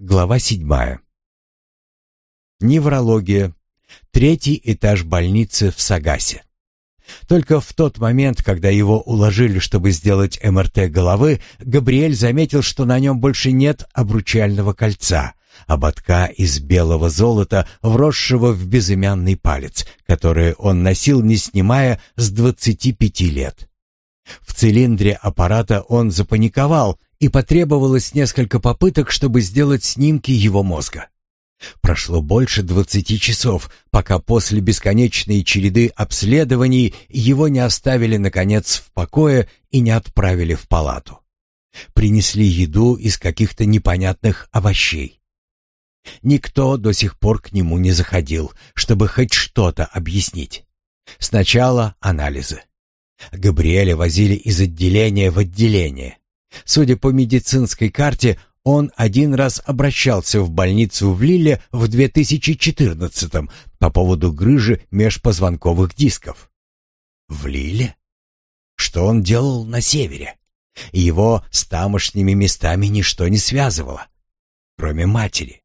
Глава седьмая. Неврология. Третий этаж больницы в Сагасе. Только в тот момент, когда его уложили, чтобы сделать МРТ головы, Габриэль заметил, что на нем больше нет обручального кольца, а ободка из белого золота, вросшего в безымянный палец, который он носил, не снимая, с 25 лет. В цилиндре аппарата он запаниковал, и потребовалось несколько попыток, чтобы сделать снимки его мозга. Прошло больше двадцати часов, пока после бесконечной череды обследований его не оставили, наконец, в покое и не отправили в палату. Принесли еду из каких-то непонятных овощей. Никто до сих пор к нему не заходил, чтобы хоть что-то объяснить. Сначала анализы. Габриэля возили из отделения в отделение. Судя по медицинской карте, он один раз обращался в больницу в Лилле в 2014-м по поводу грыжи межпозвонковых дисков. В Лилле? Что он делал на севере? Его с тамошними местами ничто не связывало, кроме матери.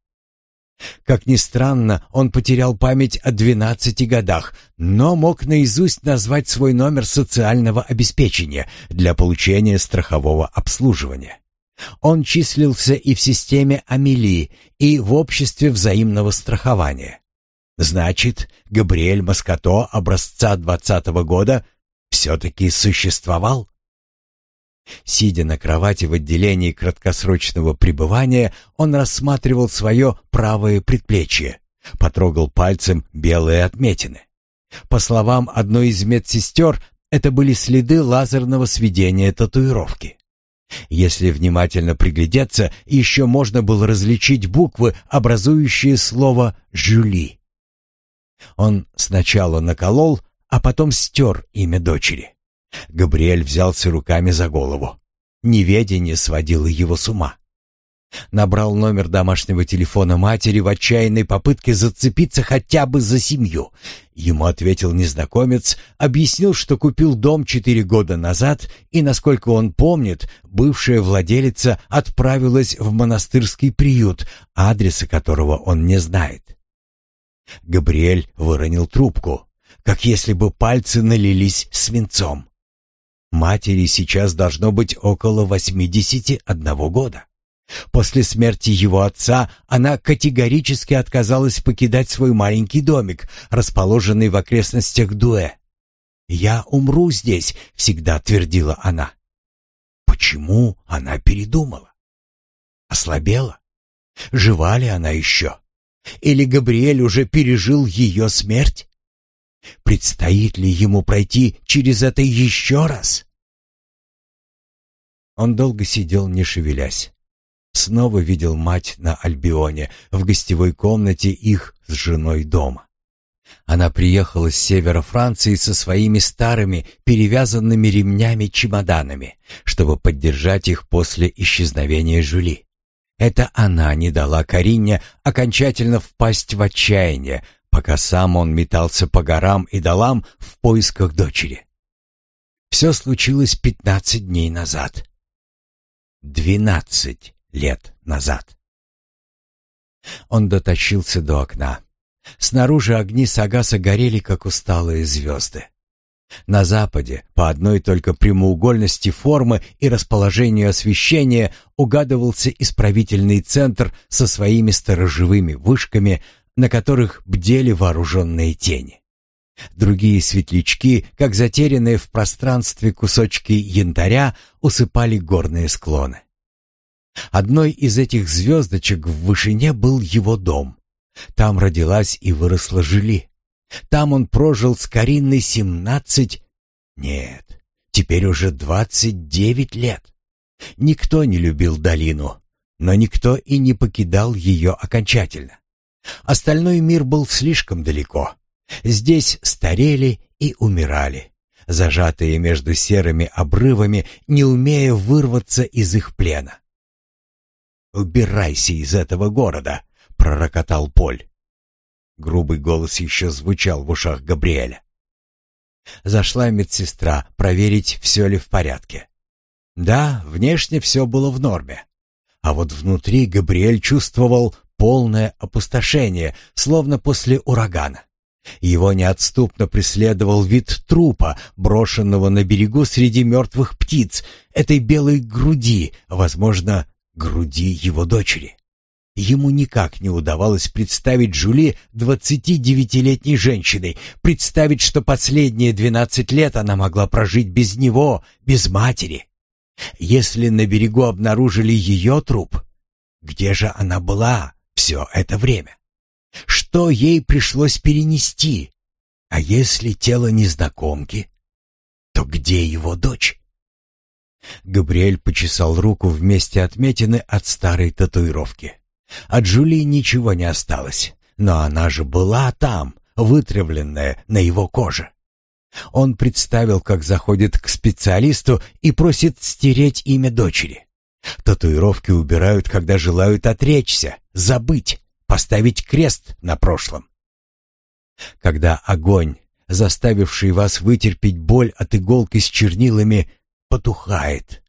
Как ни странно, он потерял память о 12 годах, но мог наизусть назвать свой номер социального обеспечения для получения страхового обслуживания. Он числился и в системе Амели, и в обществе взаимного страхования. Значит, Габриэль Маскато образца двадцатого года все-таки существовал? Сидя на кровати в отделении краткосрочного пребывания, он рассматривал свое правое предплечье, потрогал пальцем белые отметины. По словам одной из медсестер, это были следы лазерного сведения татуировки. Если внимательно приглядеться, еще можно было различить буквы, образующие слово «Жюли». Он сначала наколол, а потом стер имя дочери. Габриэль взялся руками за голову. Неведение сводило его с ума. Набрал номер домашнего телефона матери в отчаянной попытке зацепиться хотя бы за семью. Ему ответил незнакомец, объяснил, что купил дом четыре года назад, и, насколько он помнит, бывшая владелица отправилась в монастырский приют, адреса которого он не знает. Габриэль выронил трубку, как если бы пальцы налились свинцом. Матери сейчас должно быть около 81 года. После смерти его отца она категорически отказалась покидать свой маленький домик, расположенный в окрестностях Дуэ. «Я умру здесь», — всегда твердила она. Почему она передумала? Ослабела? Жива ли она еще? Или Габриэль уже пережил ее смерть? Предстоит ли ему пройти через это еще раз? Он долго сидел, не шевелясь. Снова видел мать на Альбионе, в гостевой комнате их с женой дома. Она приехала с севера Франции со своими старыми, перевязанными ремнями чемоданами, чтобы поддержать их после исчезновения Жюли. Это она не дала Карине окончательно впасть в отчаяние, пока сам он метался по горам и долам в поисках дочери. Все случилось пятнадцать дней назад. Двенадцать лет назад. Он дотащился до окна. Снаружи огни Сагаса горели, как усталые звезды. На западе, по одной только прямоугольности формы и расположению освещения, угадывался исправительный центр со своими сторожевыми вышками, на которых бдели вооруженные тени. Другие светлячки, как затерянные в пространстве кусочки янтаря, усыпали горные склоны. Одной из этих звездочек в вышине был его дом. Там родилась и выросла Жили. Там он прожил с Кариной семнадцать... Нет, теперь уже двадцать девять лет. Никто не любил долину, но никто и не покидал ее окончательно. Остальной мир был слишком далеко. Здесь старели и умирали, зажатые между серыми обрывами, не умея вырваться из их плена. «Убирайся из этого города!» — пророкотал Поль. Грубый голос еще звучал в ушах Габриэля. Зашла медсестра проверить, все ли в порядке. Да, внешне все было в норме. А вот внутри Габриэль чувствовал, полное опустошение, словно после урагана. Его неотступно преследовал вид трупа, брошенного на берегу среди мертвых птиц, этой белой груди, возможно, груди его дочери. Ему никак не удавалось представить Джули двадцати девятилетней женщиной, представить, что последние 12 лет она могла прожить без него, без матери. Если на берегу обнаружили ее труп, где же она была? все это время? Что ей пришлось перенести? А если тело незнакомки, то где его дочь? Габриэль почесал руку вместе отметины от старой татуировки. От Джули ничего не осталось, но она же была там, вытравленная на его коже. Он представил, как заходит к специалисту и просит стереть имя дочери. Татуировки убирают, когда желают отречься, забыть, поставить крест на прошлом. Когда огонь, заставивший вас вытерпеть боль от иголки с чернилами, потухает,